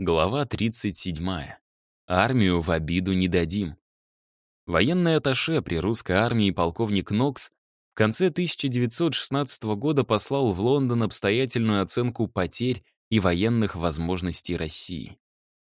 Глава 37. Армию в обиду не дадим. Военный атташе при русской армии полковник Нокс в конце 1916 года послал в Лондон обстоятельную оценку потерь и военных возможностей России.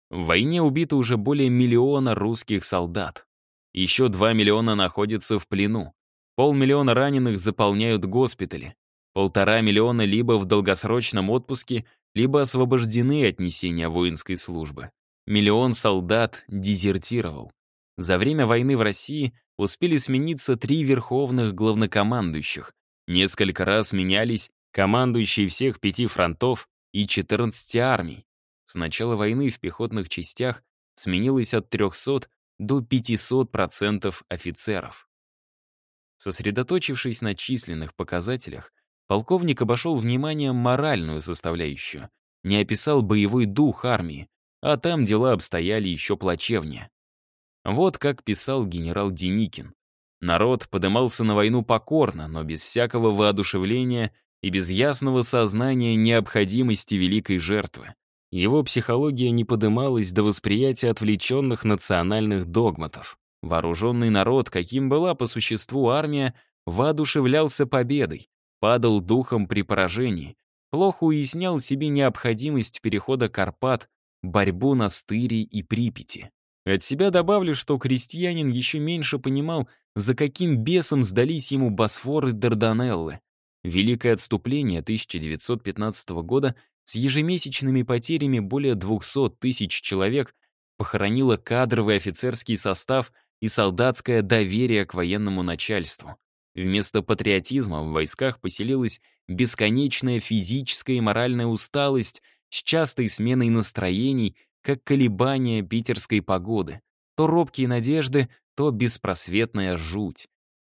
В войне убито уже более миллиона русских солдат. Еще 2 миллиона находятся в плену. Полмиллиона раненых заполняют госпитали. Полтора миллиона либо в долгосрочном отпуске, либо освобождены от несения воинской службы. Миллион солдат дезертировал. За время войны в России успели смениться три верховных главнокомандующих. Несколько раз менялись командующие всех пяти фронтов и 14 армий. С начала войны в пехотных частях сменилось от 300 до 500% офицеров. Сосредоточившись на численных показателях, Полковник обошел вниманием моральную составляющую, не описал боевой дух армии, а там дела обстояли еще плачевнее. Вот как писал генерал Деникин. Народ подымался на войну покорно, но без всякого воодушевления и без ясного сознания необходимости великой жертвы. Его психология не подымалась до восприятия отвлеченных национальных догматов. Вооруженный народ, каким была по существу армия, воодушевлялся победой, падал духом при поражении, плохо уяснял себе необходимость перехода Карпат, борьбу на Стыре и Припяти. От себя добавлю, что крестьянин еще меньше понимал, за каким бесом сдались ему Босфор и Дарданеллы. Великое отступление 1915 года с ежемесячными потерями более 200 тысяч человек похоронило кадровый офицерский состав и солдатское доверие к военному начальству. Вместо патриотизма в войсках поселилась бесконечная физическая и моральная усталость с частой сменой настроений, как колебания питерской погоды. То робкие надежды, то беспросветная жуть.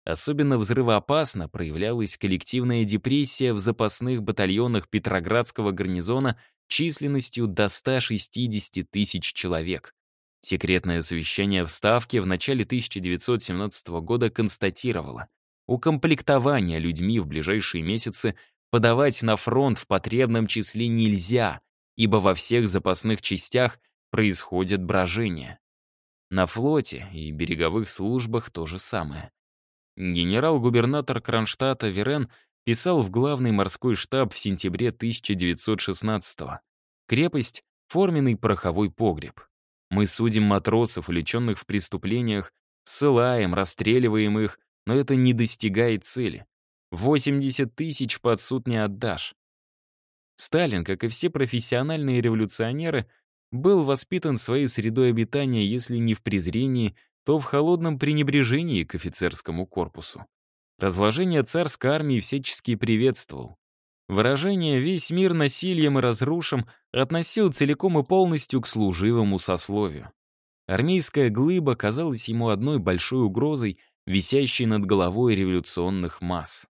Особенно взрывоопасно проявлялась коллективная депрессия в запасных батальонах Петроградского гарнизона численностью до 160 тысяч человек. Секретное совещание в Ставке в начале 1917 года констатировало, Укомплектование людьми в ближайшие месяцы подавать на фронт в потребном числе нельзя, ибо во всех запасных частях происходит брожение. На флоте и береговых службах то же самое. Генерал-губернатор Кронштадта Верен писал в главный морской штаб в сентябре 1916 -го. Крепость — форменный пороховой погреб. Мы судим матросов, увлеченных в преступлениях, ссылаем, расстреливаем их, но это не достигает цели. 80 тысяч под суд не отдашь. Сталин, как и все профессиональные революционеры, был воспитан своей средой обитания, если не в презрении, то в холодном пренебрежении к офицерскому корпусу. Разложение царской армии всячески приветствовал. Выражение «весь мир насилием и разрушим» относил целиком и полностью к служивому сословию. Армейская глыба казалась ему одной большой угрозой висящий над головой революционных масс.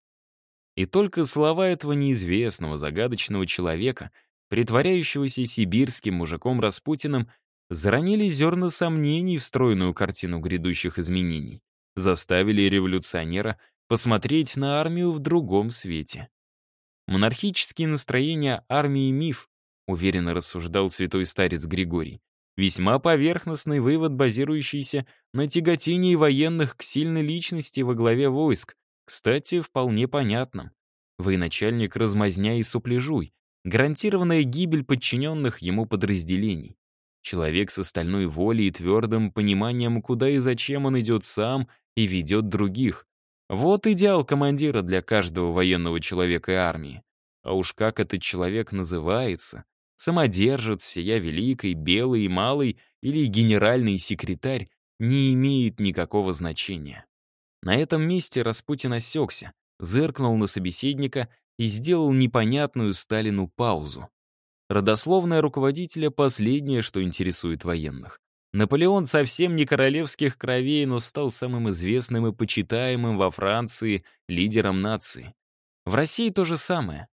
И только слова этого неизвестного, загадочного человека, притворяющегося сибирским мужиком Распутиным, заронили зерна сомнений в стройную картину грядущих изменений, заставили революционера посмотреть на армию в другом свете. Монархические настроения армии — миф, уверенно рассуждал святой старец Григорий. Весьма поверхностный вывод, базирующийся на тяготении военных к сильной личности во главе войск. Кстати, вполне понятным. Военачальник размазня и сопляжуй. Гарантированная гибель подчиненных ему подразделений. Человек с остальной волей и твердым пониманием, куда и зачем он идет сам и ведет других. Вот идеал командира для каждого военного человека и армии. А уж как этот человек называется, самодержец, сия великой, белый и малый или генеральный секретарь не имеет никакого значения. На этом месте Распутин осекся, зыркнул на собеседника и сделал непонятную Сталину паузу. Родословная руководителя — последнее, что интересует военных. Наполеон совсем не королевских кровей, но стал самым известным и почитаемым во Франции лидером нации. В России то же самое.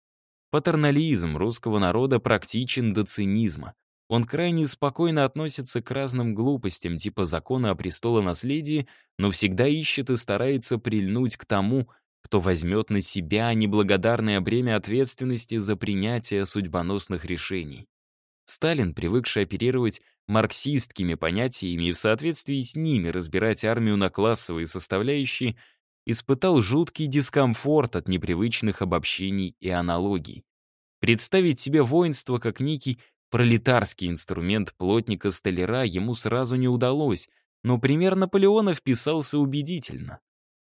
Патернализм русского народа практичен до цинизма. Он крайне спокойно относится к разным глупостям типа закона о престолонаследии, но всегда ищет и старается прильнуть к тому, кто возьмет на себя неблагодарное бремя ответственности за принятие судьбоносных решений. Сталин, привыкший оперировать марксистскими понятиями и в соответствии с ними разбирать армию на классовые составляющие, испытал жуткий дискомфорт от непривычных обобщений и аналогий. Представить себе воинство как некий пролетарский инструмент плотника-столяра ему сразу не удалось, но пример Наполеона вписался убедительно.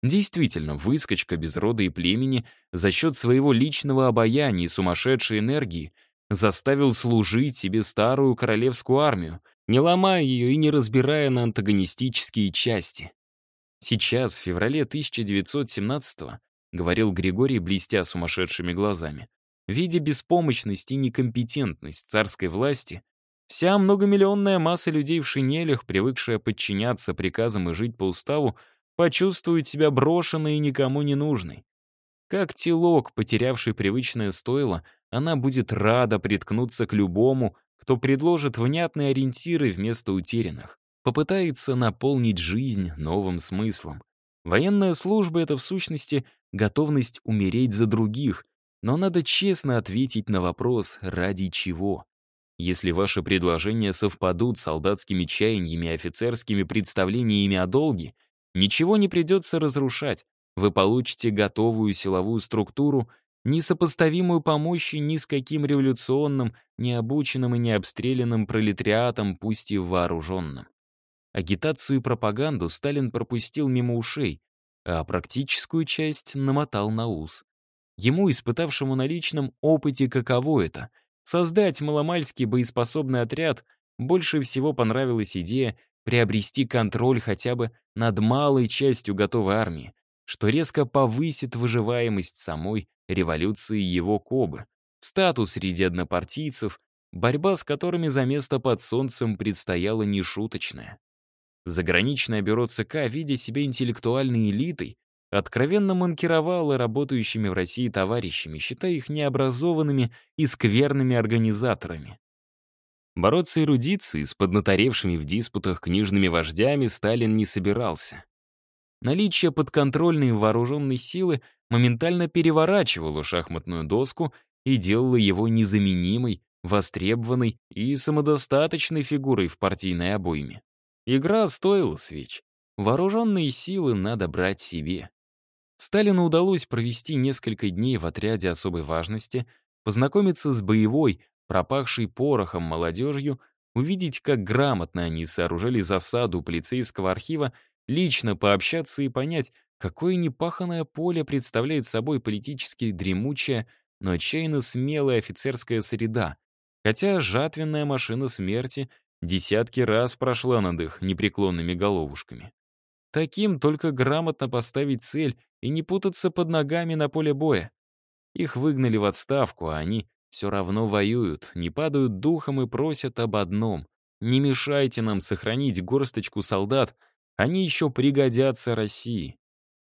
Действительно, выскочка без рода и племени за счет своего личного обаяния и сумасшедшей энергии заставил служить себе старую королевскую армию, не ломая ее и не разбирая на антагонистические части. Сейчас, в феврале 1917-го, говорил Григорий, блестя сумасшедшими глазами, видя беспомощность и некомпетентность царской власти, вся многомиллионная масса людей в шинелях, привыкшая подчиняться приказам и жить по уставу, почувствует себя брошенной и никому не нужной. Как телок, потерявший привычное стойло, она будет рада приткнуться к любому, кто предложит внятные ориентиры вместо утерянных попытается наполнить жизнь новым смыслом. Военная служба — это в сущности готовность умереть за других, но надо честно ответить на вопрос «ради чего?». Если ваши предложения совпадут с солдатскими чаяниями и офицерскими представлениями о долге, ничего не придется разрушать, вы получите готовую силовую структуру, несопоставимую по мощи ни с каким революционным, необученным и необстрелянным пролетариатом, пусть и вооруженным. Агитацию и пропаганду Сталин пропустил мимо ушей, а практическую часть намотал на ус. Ему, испытавшему на личном опыте, каково это — создать маломальский боеспособный отряд, больше всего понравилась идея приобрести контроль хотя бы над малой частью готовой армии, что резко повысит выживаемость самой революции его Кобы, статус среди однопартийцев, борьба с которыми за место под солнцем предстояла нешуточная. Заграничное бюро ЦК, видя себя интеллектуальной элитой, откровенно манкировало работающими в России товарищами, считая их необразованными и скверными организаторами. Бороться эрудицией с поднаторевшими в диспутах книжными вождями Сталин не собирался. Наличие подконтрольной вооруженной силы моментально переворачивало шахматную доску и делало его незаменимой, востребованной и самодостаточной фигурой в партийной обойме. Игра стоила свеч. Вооруженные силы надо брать себе. Сталину удалось провести несколько дней в отряде особой важности, познакомиться с боевой, пропахшей порохом молодежью, увидеть, как грамотно они сооружали засаду полицейского архива, лично пообщаться и понять, какое непаханное поле представляет собой политически дремучая, но отчаянно смелая офицерская среда, хотя жатвенная машина смерти Десятки раз прошла над их непреклонными головушками. Таким только грамотно поставить цель и не путаться под ногами на поле боя. Их выгнали в отставку, а они все равно воюют, не падают духом и просят об одном. Не мешайте нам сохранить горсточку солдат, они еще пригодятся России.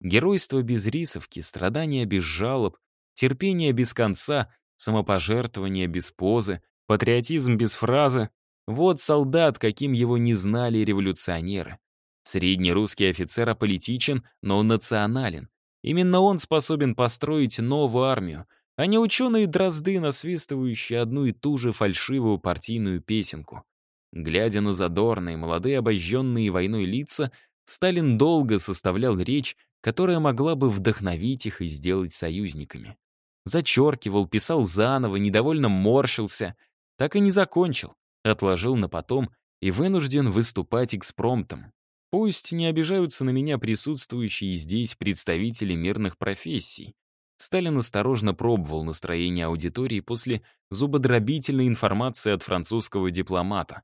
Геройство без рисовки, страдания без жалоб, терпение без конца, самопожертвование без позы, патриотизм без фразы вот солдат, каким его не знали революционеры. Средний русский офицер аполитичен, но национален. Именно он способен построить новую армию, а не ученые-дрозды, насвистывающие одну и ту же фальшивую партийную песенку. Глядя на задорные, молодые обожженные войной лица, Сталин долго составлял речь, которая могла бы вдохновить их и сделать союзниками. Зачеркивал, писал заново, недовольно морщился. Так и не закончил отложил на потом и вынужден выступать экспромтом. Пусть не обижаются на меня присутствующие здесь представители мирных профессий. Сталин осторожно пробовал настроение аудитории после зубодробительной информации от французского дипломата.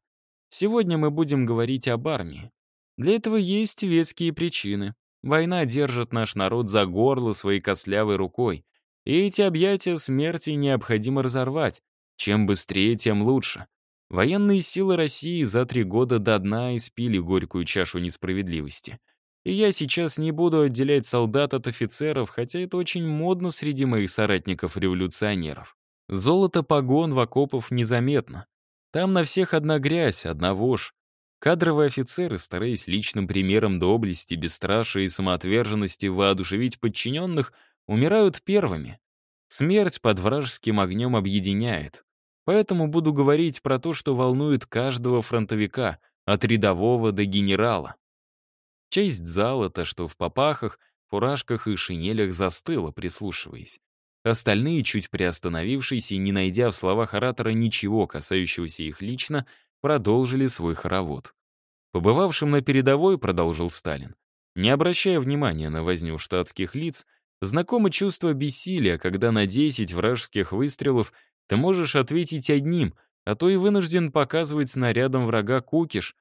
Сегодня мы будем говорить об армии. Для этого есть веские причины. Война держит наш народ за горло своей костлявой рукой. И эти объятия смерти необходимо разорвать. Чем быстрее, тем лучше. Военные силы России за три года до дна испили горькую чашу несправедливости. И я сейчас не буду отделять солдат от офицеров, хотя это очень модно среди моих соратников-революционеров. Золото погон в окопов незаметно. Там на всех одна грязь, одна вошь. Кадровые офицеры, стараясь личным примером доблести, бесстрашия и самоотверженности воодушевить подчиненных, умирают первыми. Смерть под вражеским огнем объединяет. Поэтому буду говорить про то, что волнует каждого фронтовика, от рядового до генерала. Часть зала-то, что в попахах, фуражках и шинелях застыла, прислушиваясь. Остальные, чуть приостановившись и не найдя в словах оратора ничего, касающегося их лично, продолжили свой хоровод. Побывавшим на передовой, продолжил Сталин, не обращая внимания на возню штатских лиц, знакомо чувство бессилия, когда на 10 вражеских выстрелов ты можешь ответить одним, а то и вынужден показывать снарядом врага кукиш,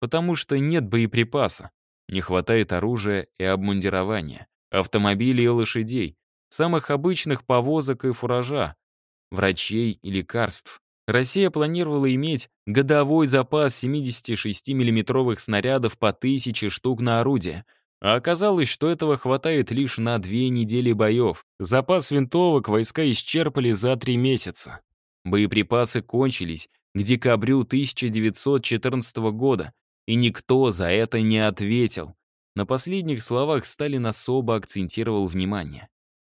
потому что нет боеприпаса, не хватает оружия и обмундирования, автомобилей и лошадей, самых обычных повозок и фуража, врачей и лекарств. Россия планировала иметь годовой запас 76 миллиметровых снарядов по тысяче штук на орудие, а оказалось, что этого хватает лишь на две недели боев. Запас винтовок войска исчерпали за три месяца. Боеприпасы кончились к декабрю 1914 года, и никто за это не ответил. На последних словах Сталин особо акцентировал внимание.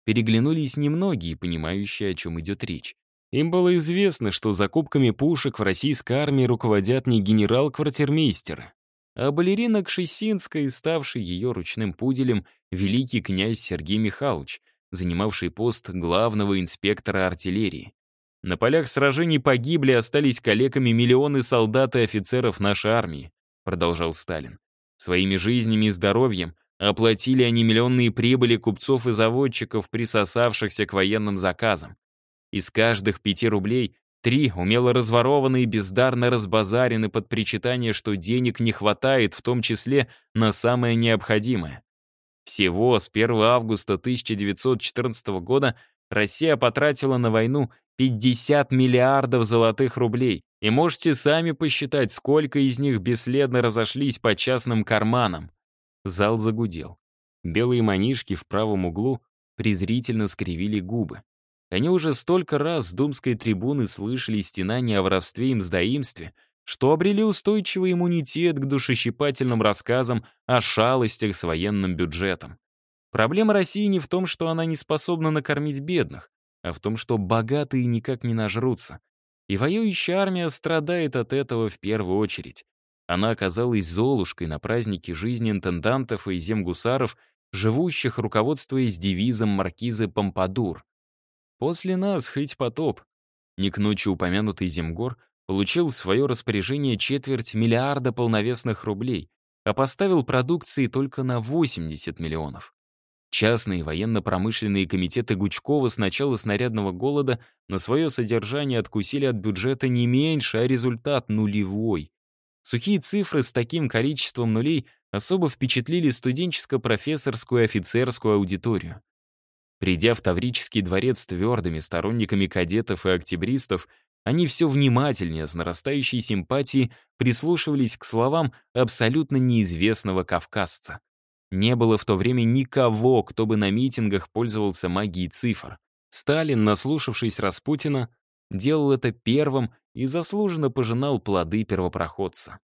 Переглянулись немногие, понимающие, о чем идет речь. Им было известно, что закупками пушек в российской армии руководят не генерал-квартирмейстеры, а балерина Кшесинская, ставший ее ручным пуделем, великий князь Сергей Михайлович, занимавший пост главного инспектора артиллерии. На полях сражений погибли, остались калеками миллионы солдат и офицеров нашей армии, продолжал Сталин. Своими жизнями и здоровьем Оплатили они миллионные прибыли купцов и заводчиков, присосавшихся к военным заказам. Из каждых пяти рублей три умело разворованы и бездарно разбазарены под причитание, что денег не хватает, в том числе на самое необходимое. Всего с 1 августа 1914 года Россия потратила на войну 50 миллиардов золотых рублей, и можете сами посчитать, сколько из них бесследно разошлись по частным карманам. Зал загудел. Белые манишки в правом углу презрительно скривили губы. Они уже столько раз с думской трибуны слышали стенания о воровстве и мздоимстве, что обрели устойчивый иммунитет к душещипательным рассказам о шалостях с военным бюджетом. Проблема России не в том, что она не способна накормить бедных, а в том, что богатые никак не нажрутся. И воюющая армия страдает от этого в первую очередь. Она оказалась золушкой на празднике жизни интендантов и земгусаров, живущих, руководствуясь девизом маркизы Помпадур. «После нас хоть потоп». Не к ночи упомянутый Земгор получил в свое распоряжение четверть миллиарда полновесных рублей, а поставил продукции только на 80 миллионов. Частные военно-промышленные комитеты Гучкова с начала снарядного голода на свое содержание откусили от бюджета не меньше, а результат нулевой. Сухие цифры с таким количеством нулей особо впечатлили студенческо-профессорскую офицерскую аудиторию. Придя в Таврический дворец твердыми сторонниками кадетов и октябристов, они все внимательнее, с нарастающей симпатией, прислушивались к словам абсолютно неизвестного кавказца. Не было в то время никого, кто бы на митингах пользовался магией цифр. Сталин, наслушавшись Распутина, делал это первым и заслуженно пожинал плоды первопроходца.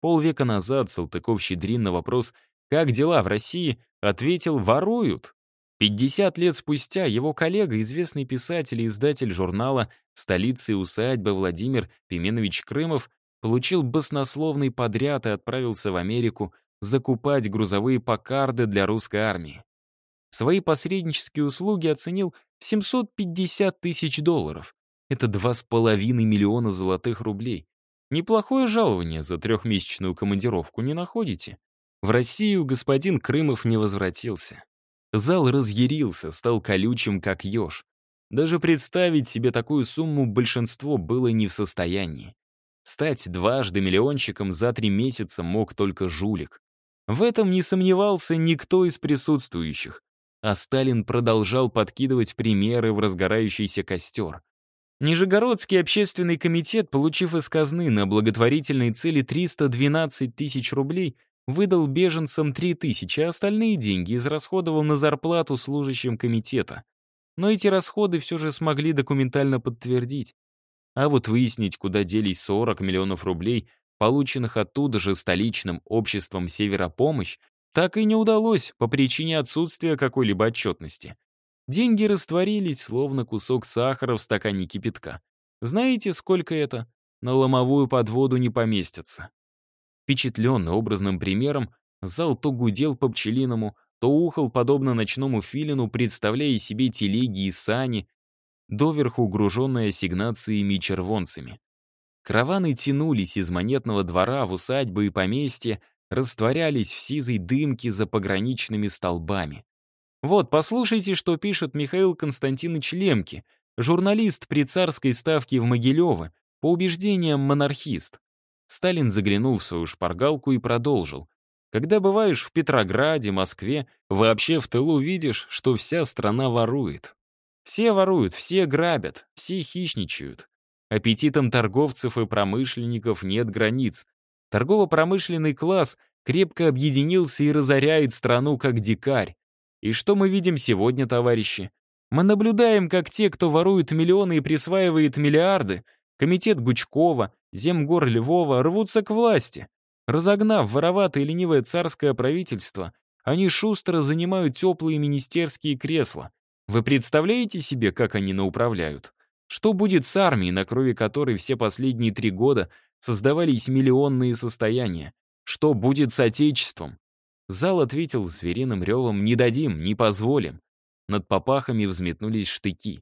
Полвека назад Салтыков-Щедрин на вопрос «Как дела в России?» ответил «Воруют». 50 лет спустя его коллега, известный писатель и издатель журнала «Столица и усадьба» Владимир Пименович Крымов получил баснословный подряд и отправился в Америку закупать грузовые покарды для русской армии. Свои посреднические услуги оценил 750 тысяч долларов, это два с половиной миллиона золотых рублей. Неплохое жалование за трехмесячную командировку, не находите? В Россию господин Крымов не возвратился. Зал разъярился, стал колючим, как еж. Даже представить себе такую сумму большинство было не в состоянии. Стать дважды миллионщиком за три месяца мог только жулик. В этом не сомневался никто из присутствующих. А Сталин продолжал подкидывать примеры в разгорающийся костер. Нижегородский общественный комитет, получив из казны на благотворительные цели 312 тысяч рублей, выдал беженцам 3 тысячи, а остальные деньги израсходовал на зарплату служащим комитета. Но эти расходы все же смогли документально подтвердить. А вот выяснить, куда делись 40 миллионов рублей, полученных оттуда же столичным обществом «Северопомощь», так и не удалось по причине отсутствия какой-либо отчетности. Деньги растворились, словно кусок сахара в стакане кипятка. Знаете, сколько это? На ломовую подводу не поместится. Впечатленный образным примером, зал то гудел по пчелиному, то ухал, подобно ночному филину, представляя себе телеги и сани, доверху груженные ассигнациями и червонцами. Караваны тянулись из монетного двора в усадьбы и поместья, растворялись в сизой дымке за пограничными столбами. Вот, послушайте, что пишет Михаил Константинович Лемки, журналист при царской ставке в Могилево, по убеждениям монархист. Сталин заглянул в свою шпаргалку и продолжил. Когда бываешь в Петрограде, Москве, вообще в тылу видишь, что вся страна ворует. Все воруют, все грабят, все хищничают. Аппетитам торговцев и промышленников нет границ. Торгово-промышленный класс крепко объединился и разоряет страну как дикарь. И что мы видим сегодня, товарищи? Мы наблюдаем, как те, кто ворует миллионы и присваивает миллиарды, комитет Гучкова, Земгор Львова, рвутся к власти. Разогнав вороватое и ленивое царское правительство, они шустро занимают теплые министерские кресла. Вы представляете себе, как они науправляют? Что будет с армией, на крови которой все последние три года создавались миллионные состояния? Что будет с Отечеством? Зал ответил звериным ревом «Не дадим, не позволим». Над попахами взметнулись штыки.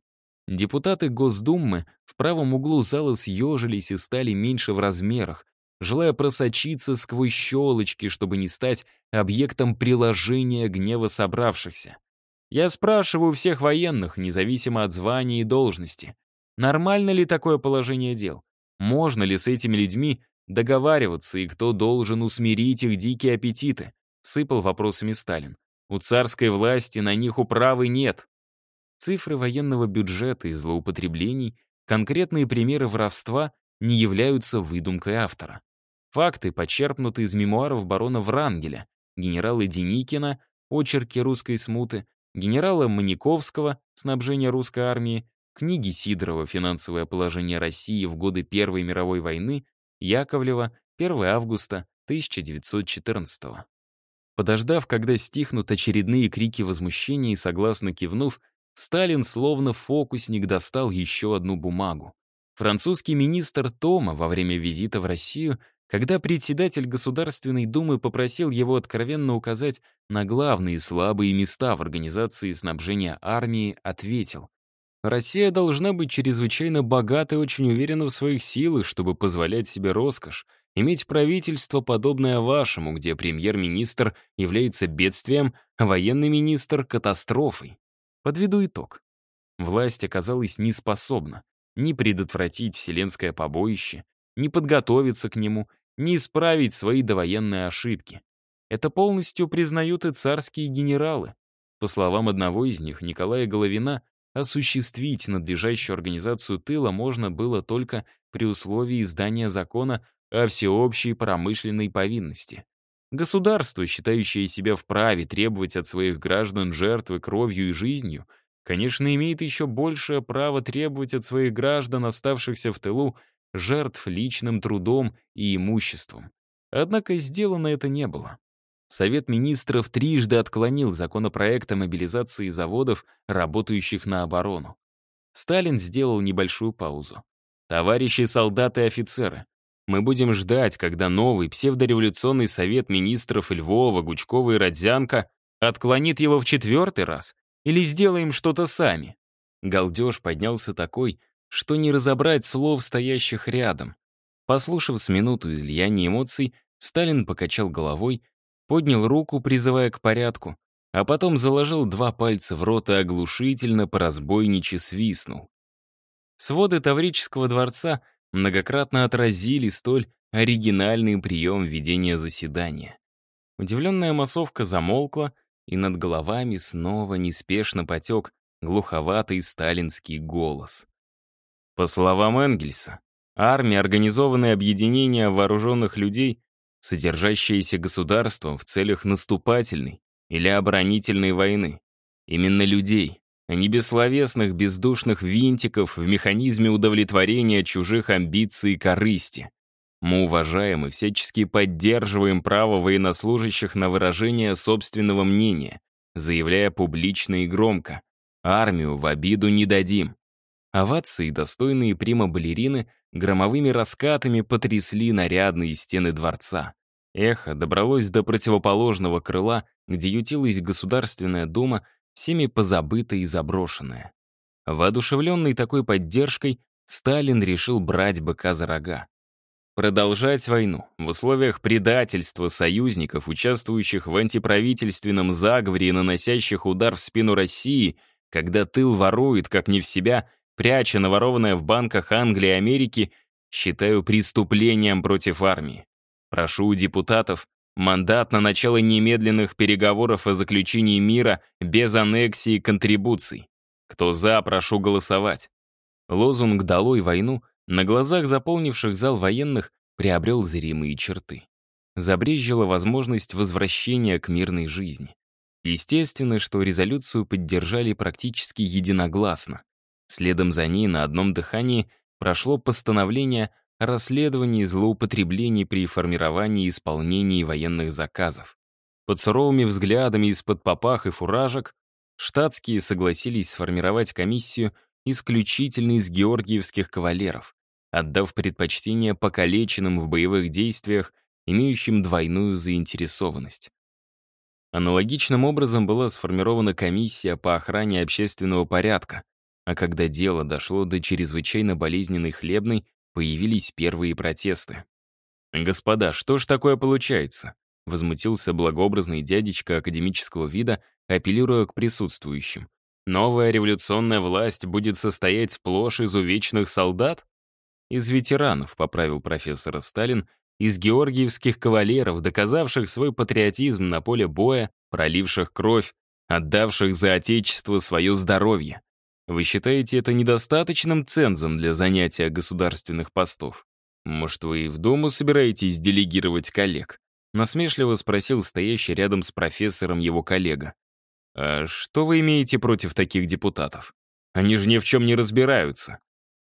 Депутаты Госдумы в правом углу зала съежились и стали меньше в размерах, желая просочиться сквозь щелочки, чтобы не стать объектом приложения гнева собравшихся. Я спрашиваю всех военных, независимо от звания и должности, нормально ли такое положение дел? Можно ли с этими людьми договариваться, и кто должен усмирить их дикие аппетиты? Сыпал вопросами Сталин. У царской власти на них управы нет. Цифры военного бюджета и злоупотреблений, конкретные примеры воровства не являются выдумкой автора. Факты почерпнуты из мемуаров барона Врангеля, генерала Деникина, очерки русской смуты, генерала Маниковского «Снабжение русской армии», книги Сидорова «Финансовое положение России в годы Первой мировой войны», Яковлева, 1 августа 1914 -го. Подождав, когда стихнут очередные крики возмущения и согласно кивнув, Сталин словно фокусник достал еще одну бумагу. Французский министр Тома во время визита в Россию когда председатель Государственной Думы попросил его откровенно указать на главные слабые места в организации снабжения армии, ответил, «Россия должна быть чрезвычайно богата и очень уверена в своих силах, чтобы позволять себе роскошь, иметь правительство, подобное вашему, где премьер-министр является бедствием, а военный министр — катастрофой». Подведу итог. Власть оказалась неспособна ни предотвратить вселенское побоище, не подготовиться к нему, не исправить свои довоенные ошибки. Это полностью признают и царские генералы. По словам одного из них, Николая Головина, осуществить надлежащую организацию тыла можно было только при условии издания закона о всеобщей промышленной повинности. Государство, считающее себя вправе требовать от своих граждан жертвы кровью и жизнью, конечно, имеет еще большее право требовать от своих граждан, оставшихся в тылу, жертв личным трудом и имуществом. Однако сделано это не было. Совет министров трижды отклонил законопроект о мобилизации заводов, работающих на оборону. Сталин сделал небольшую паузу. «Товарищи солдаты и офицеры, мы будем ждать, когда новый псевдореволюционный совет министров Львова, Гучкова и Родзянко отклонит его в четвертый раз или сделаем что-то сами». Галдеж поднялся такой, что не разобрать слов, стоящих рядом. Послушав с минуту излияния эмоций, Сталин покачал головой, поднял руку, призывая к порядку, а потом заложил два пальца в рот и оглушительно по разбойниче свистнул. Своды Таврического дворца многократно отразили столь оригинальный прием ведения заседания. Удивленная массовка замолкла, и над головами снова неспешно потек глуховатый сталинский голос. По словам Энгельса, армия — организованное объединение вооруженных людей, содержащееся государством в целях наступательной или оборонительной войны. Именно людей, не бессловесных бездушных винтиков в механизме удовлетворения чужих амбиций и корысти. Мы уважаем и всячески поддерживаем право военнослужащих на выражение собственного мнения, заявляя публично и громко «Армию в обиду не дадим». Овации, достойные прима-балерины, громовыми раскатами потрясли нарядные стены дворца. Эхо добралось до противоположного крыла, где ютилась Государственная дума, всеми позабытая и заброшенная. Воодушевленный такой поддержкой, Сталин решил брать быка за рога. Продолжать войну в условиях предательства союзников, участвующих в антиправительственном заговоре и наносящих удар в спину России, когда тыл ворует, как не в себя, пряча наворованное в банках Англии и Америки, считаю преступлением против армии. Прошу у депутатов мандат на начало немедленных переговоров о заключении мира без аннексии и контрибуций. Кто за, прошу голосовать. Лозунг «Долой войну» на глазах заполнивших зал военных приобрел зримые черты. Забрезжила возможность возвращения к мирной жизни. Естественно, что резолюцию поддержали практически единогласно. Следом за ней на одном дыхании прошло постановление расследований злоупотреблений при формировании и исполнении военных заказов. Под суровыми взглядами из-под попах и фуражек штатские согласились сформировать комиссию исключительно из георгиевских кавалеров, отдав предпочтение покалеченным в боевых действиях, имеющим двойную заинтересованность. Аналогичным образом была сформирована комиссия по охране общественного порядка, а когда дело дошло до чрезвычайно болезненной хлебной, появились первые протесты. «Господа, что ж такое получается?» — возмутился благообразный дядечка академического вида, апеллируя к присутствующим. «Новая революционная власть будет состоять сплошь из увечных солдат?» «Из ветеранов», — поправил профессор Сталин, «из георгиевских кавалеров, доказавших свой патриотизм на поле боя, проливших кровь, отдавших за Отечество свое здоровье. Вы считаете это недостаточным цензом для занятия государственных постов? Может, вы и в Думу собираетесь делегировать коллег? Насмешливо спросил стоящий рядом с профессором его коллега. А что вы имеете против таких депутатов? Они же ни в чем не разбираются.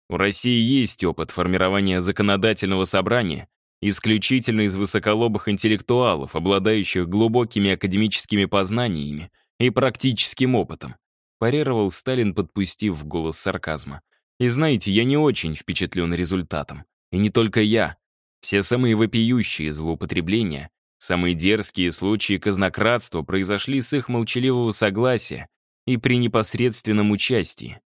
У России есть опыт формирования законодательного собрания, исключительно из высоколобых интеллектуалов, обладающих глубокими академическими познаниями и практическим опытом парировал Сталин, подпустив в голос сарказма. «И знаете, я не очень впечатлен результатом. И не только я. Все самые вопиющие злоупотребления, самые дерзкие случаи казнократства произошли с их молчаливого согласия и при непосредственном участии.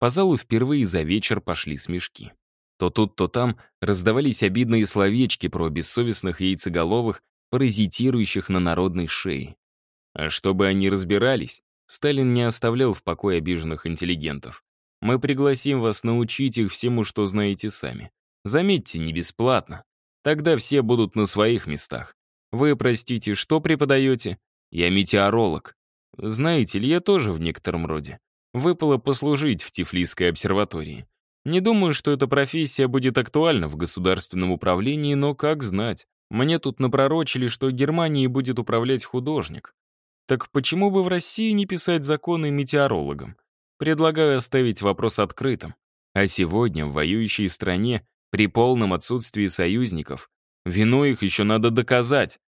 По залу впервые за вечер пошли смешки. То тут, то там раздавались обидные словечки про бессовестных яйцеголовых, паразитирующих на народной шее. А чтобы они разбирались, Сталин не оставлял в покое обиженных интеллигентов. Мы пригласим вас научить их всему, что знаете сами. Заметьте, не бесплатно. Тогда все будут на своих местах. Вы, простите, что преподаете? Я метеоролог. Знаете ли, я тоже в некотором роде. Выпало послужить в Тифлисской обсерватории. Не думаю, что эта профессия будет актуальна в государственном управлении, но как знать. Мне тут напророчили, что Германией будет управлять художник. Так почему бы в России не писать законы метеорологам? Предлагаю оставить вопрос открытым. А сегодня в воюющей стране, при полном отсутствии союзников, вину их еще надо доказать.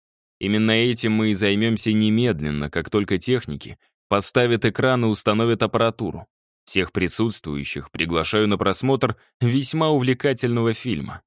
Именно этим мы и займемся немедленно, как только техники поставят экран и установят аппаратуру. Всех присутствующих приглашаю на просмотр весьма увлекательного фильма.